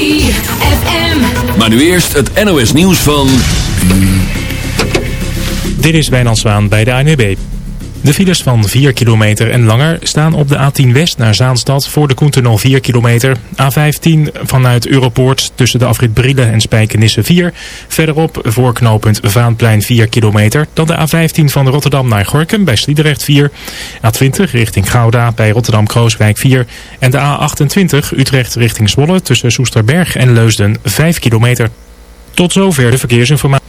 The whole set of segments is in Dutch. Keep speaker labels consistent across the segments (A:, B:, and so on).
A: ZFM.
B: Maar nu eerst het NOS nieuws van...
C: Dit is Wijnand Zwaan bij de ANWB. De files van 4 kilometer en langer staan op de A10 West naar Zaanstad voor de Koentunnel 4 kilometer. A15 vanuit Europoort tussen de afrit Brille en Spijkenisse 4. Verderop voor knooppunt Vaanplein 4 kilometer. Dan de A15 van Rotterdam naar Gorkum bij Sliedrecht 4. A20 richting Gouda bij Rotterdam-Krooswijk 4. En de A28 Utrecht richting Zwolle tussen Soesterberg en Leusden 5 kilometer. Tot zover de verkeersinformatie.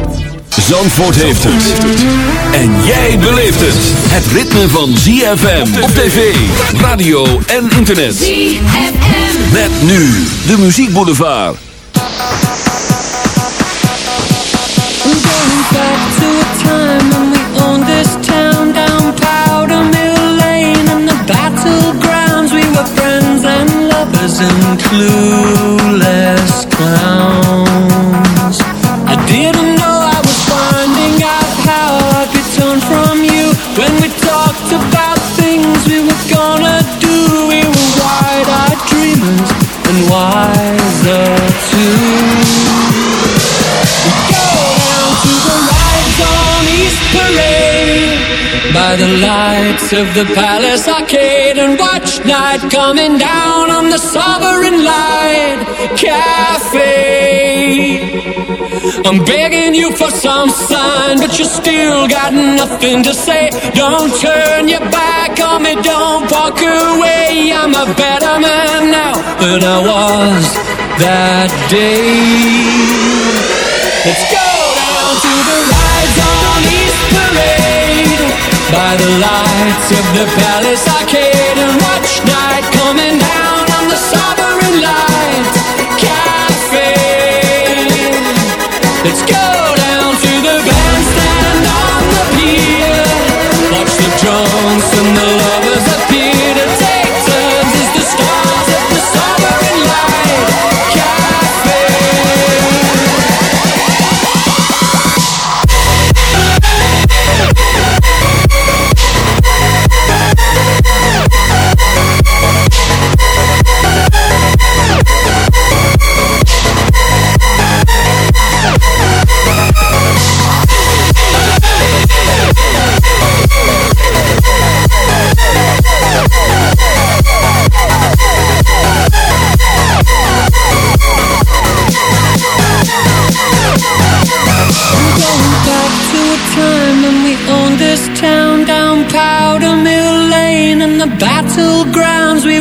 B: Zandvoort heeft het. En jij beleeft het. Het ritme van ZFM op tv, radio en internet.
A: ZFM.
B: Met nu de muziekboulevard.
D: Going back to a time when we owned this town down Powder Mill Lane and the battlegrounds. We were friends and lovers and clueless clowns. I didn't know wiser too. Go down to the on East Parade By the lights of the Palace Arcade And watch night coming down on the Sovereign Light Cafe I'm begging you for some sign But you still got nothing to say Don't turn your back on me Don't walk away I'm a better man I was that day. Let's go down to the rides on East Parade. By the lights of the Palace Arcade And watch night coming down on the Sovereign Light Cafe. Let's go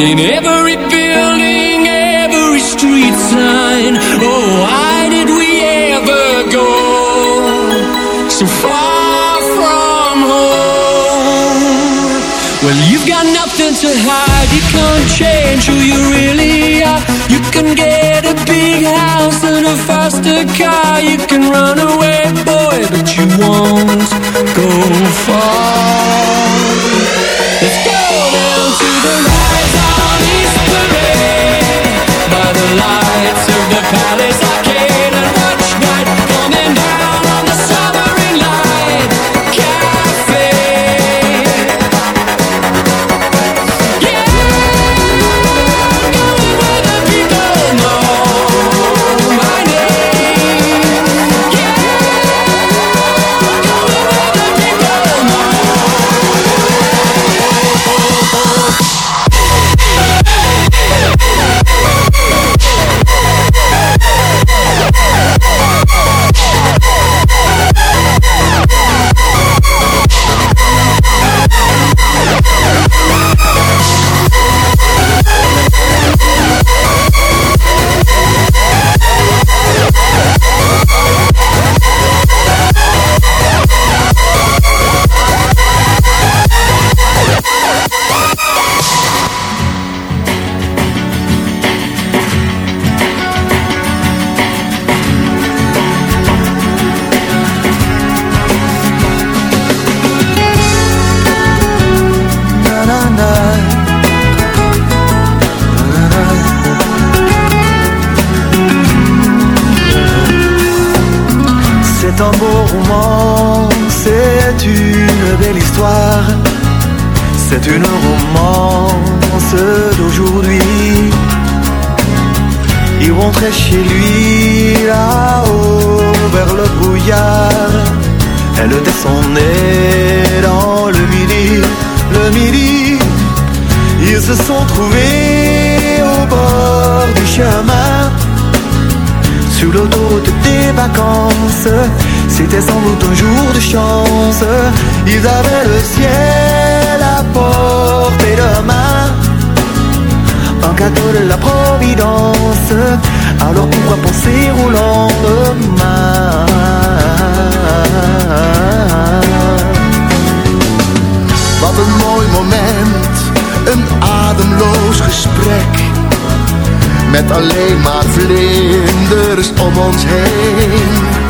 D: In every building, every street sign. Oh, why did we ever go so far from home? Well, you've got nothing to hide. You can't change who you really are. You can get a big house and a faster car. You can run away, boy, but you won't go far.
E: C'était sans doute un jour de chance. Ils avaient le ciel à portée de main. Un cadeau de la Providence. Alors pourquoi penser au lendemain Wat een mooi moment, een ademloos gesprek met alleen maar vlinders om ons heen.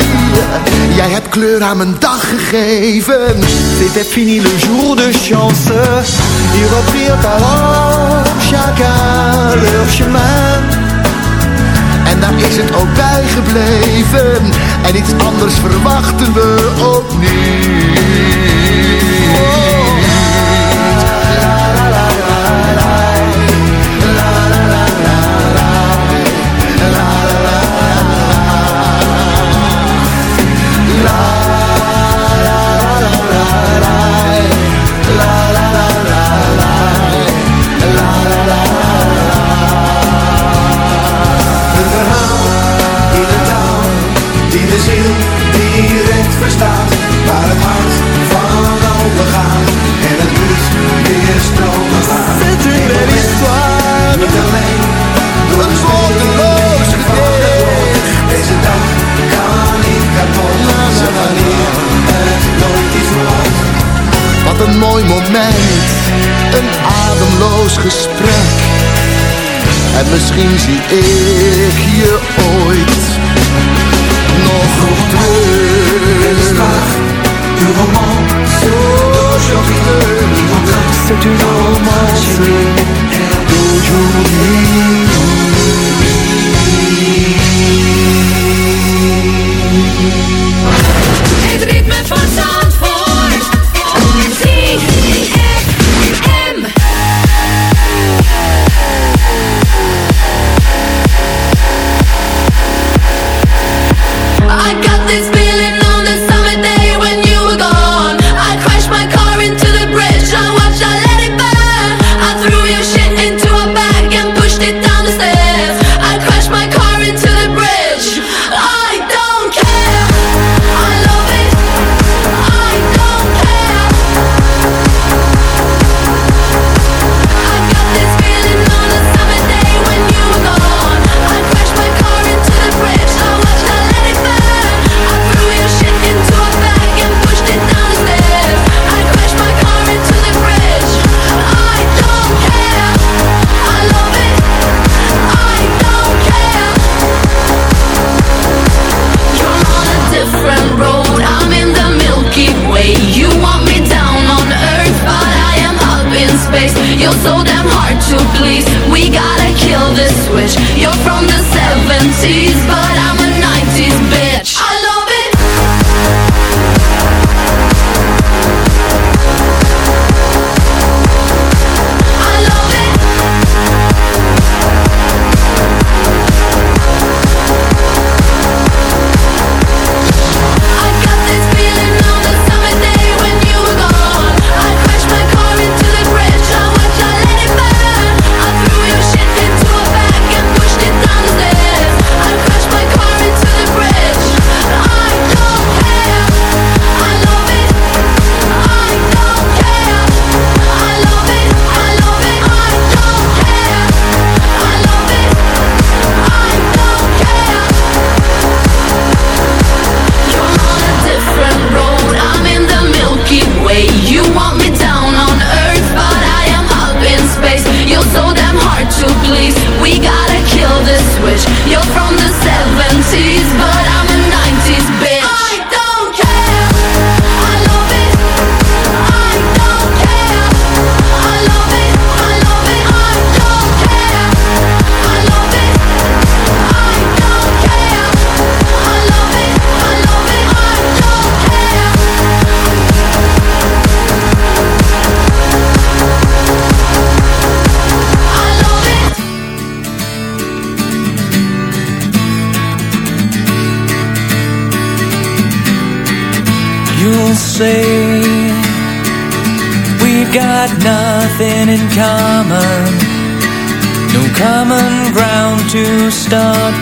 E: Jij hebt kleur aan mijn dag gegeven. Dit is fini le jour de chance. Ils reprirent alors chacun leur chemin En daar is het ook bij gebleven. En iets anders verwachten we
F: opnieuw. verstaat, het hart van open gaat en het bloed weer stromen laat.
E: C'est une.
F: Niet alleen door de sporenloze van de. Deze dag kan ik kapot, zo wanneer het nooit is wordt.
E: Wat een mooi moment, een ademloos gesprek. En misschien zie ik c'est une
G: romancerie. you but I'm a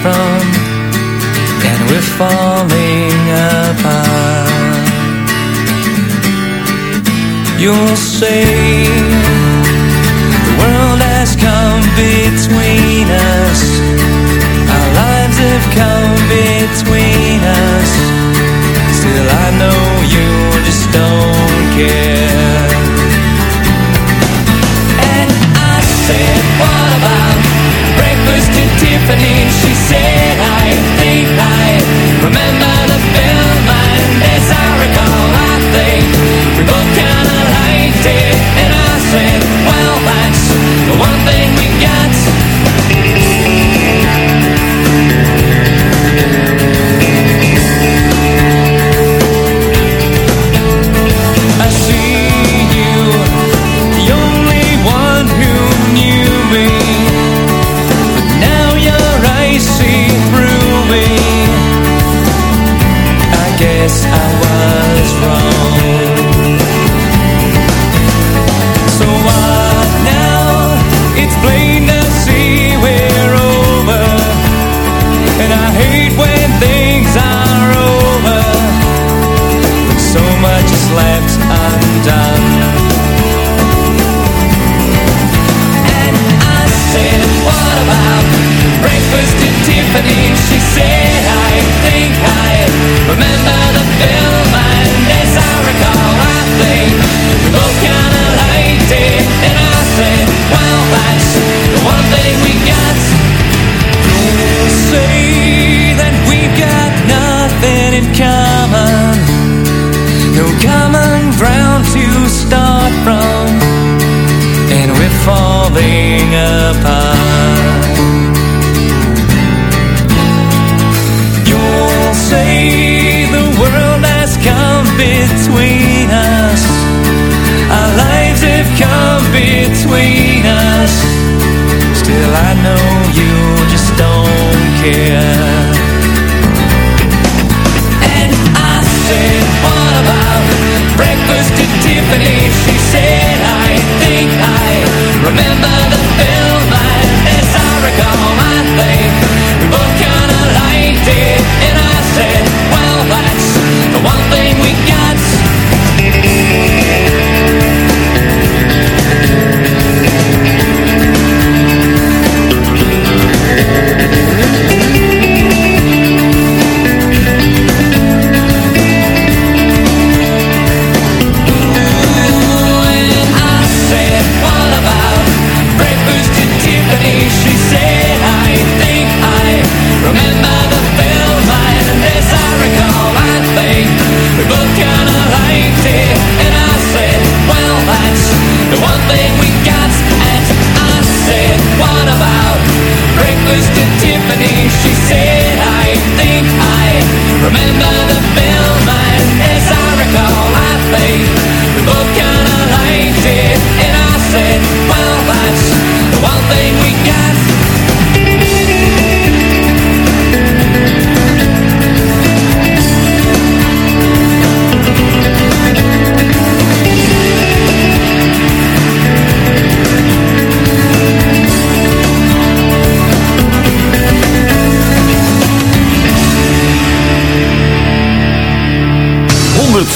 G: from
D: and we're falling apart. You'll say the world has come between us. Our lives have come between us. Care.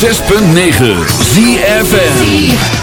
A: 106.9 ZFN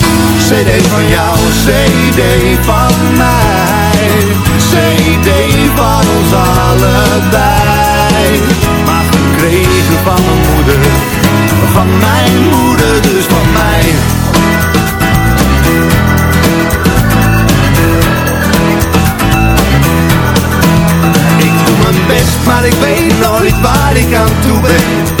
A: CD van jou, CD van mij. CD van ons allebei. Maar gekregen van mijn moeder, van mijn moeder, dus van mij. Ik doe mijn best, maar ik weet nooit waar ik aan toe ben.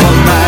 A: Van mij,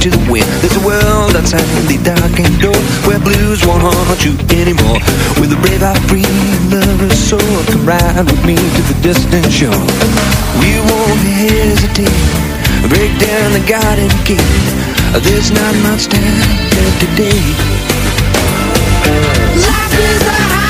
H: to win There's a world outside the darkened door Where blues won't haunt you anymore. With a brave heart free lover's soul Come ride with me to the distant shore. We won't hesitate. Break down the garden gate. There's not much time left today. Life is a high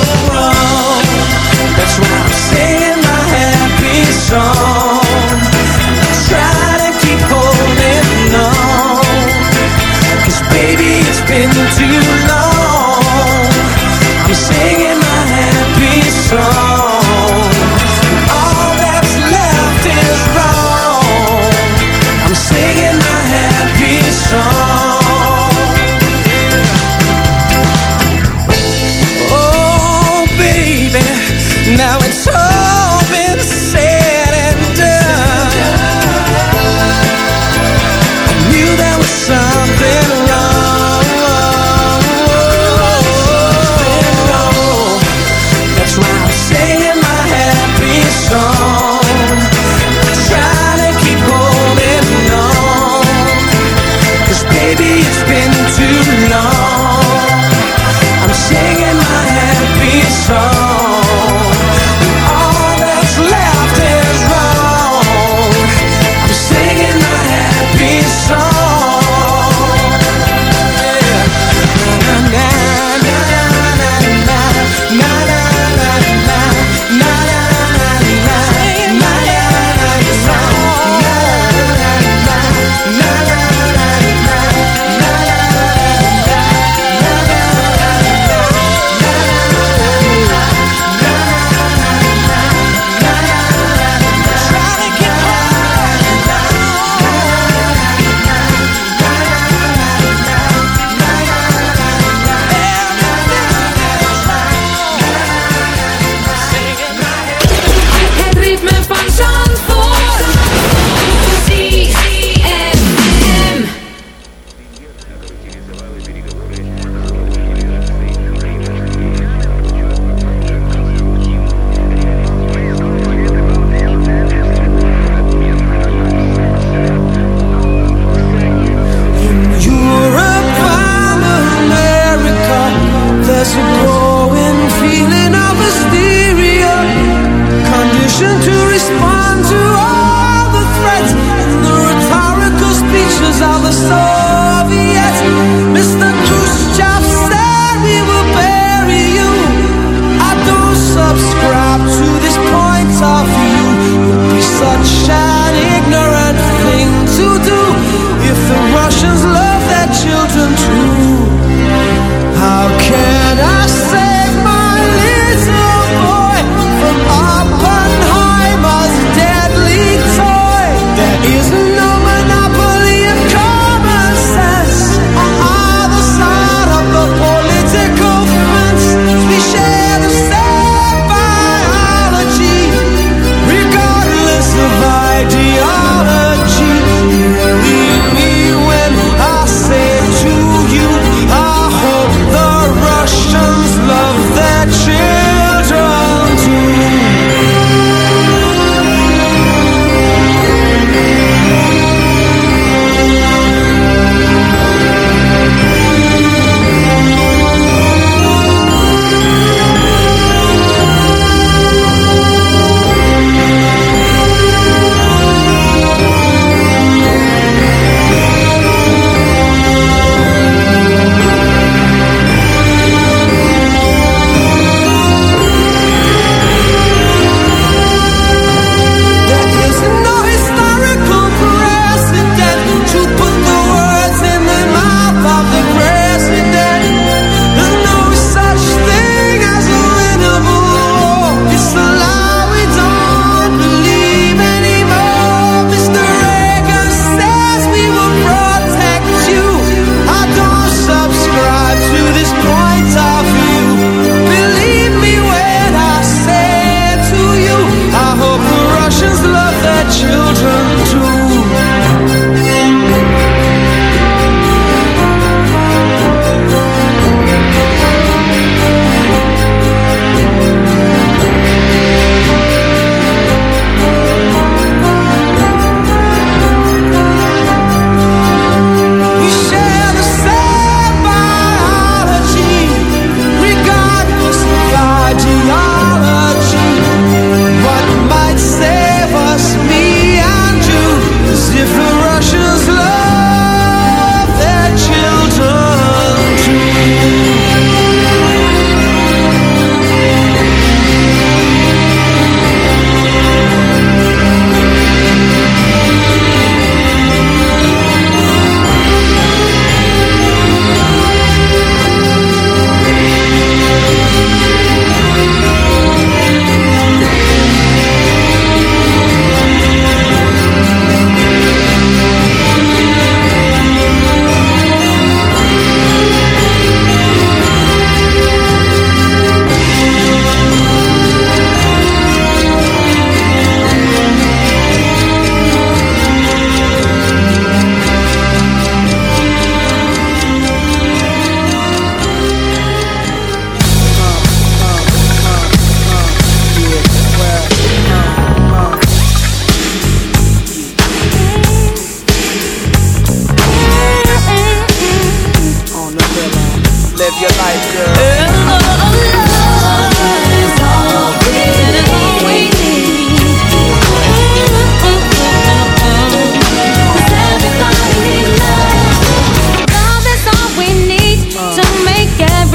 H: Too long. I'm singing my happy song. All that's left is wrong. I'm singing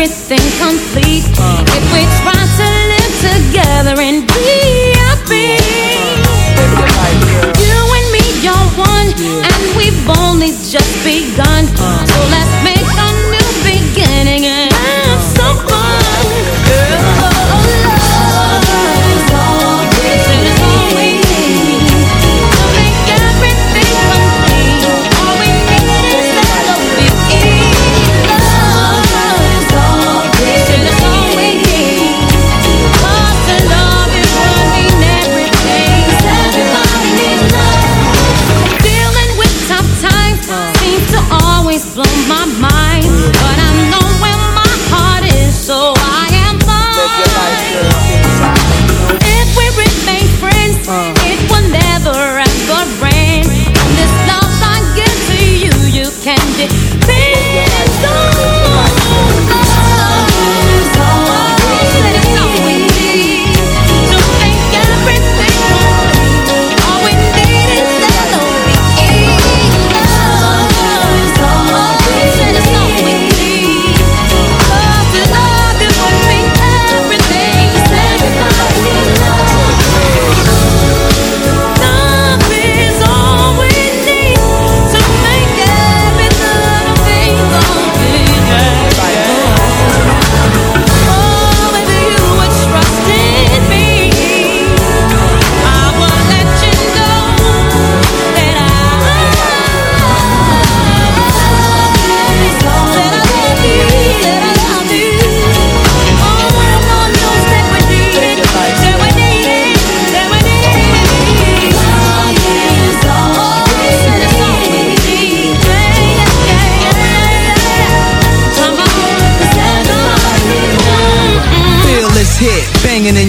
G: everything complete.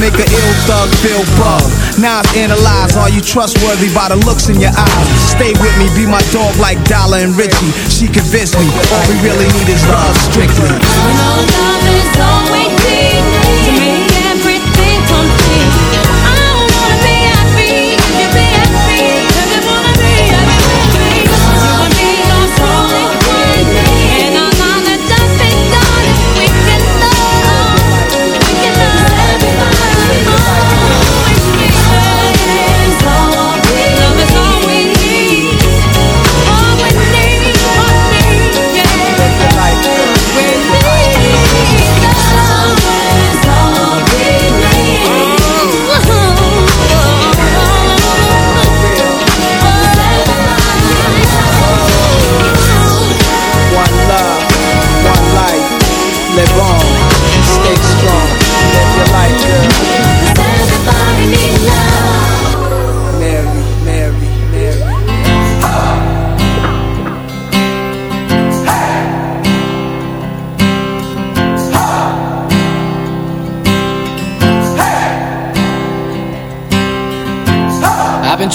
I: make a ill thug feel bug. Now I've analyzed, are you trustworthy by the looks in your eyes? Stay with me, be my dog like Dollar and Richie. She convinced me, all we really need is love, strictly.
G: Love is all we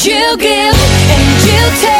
G: she'll give and she'll take.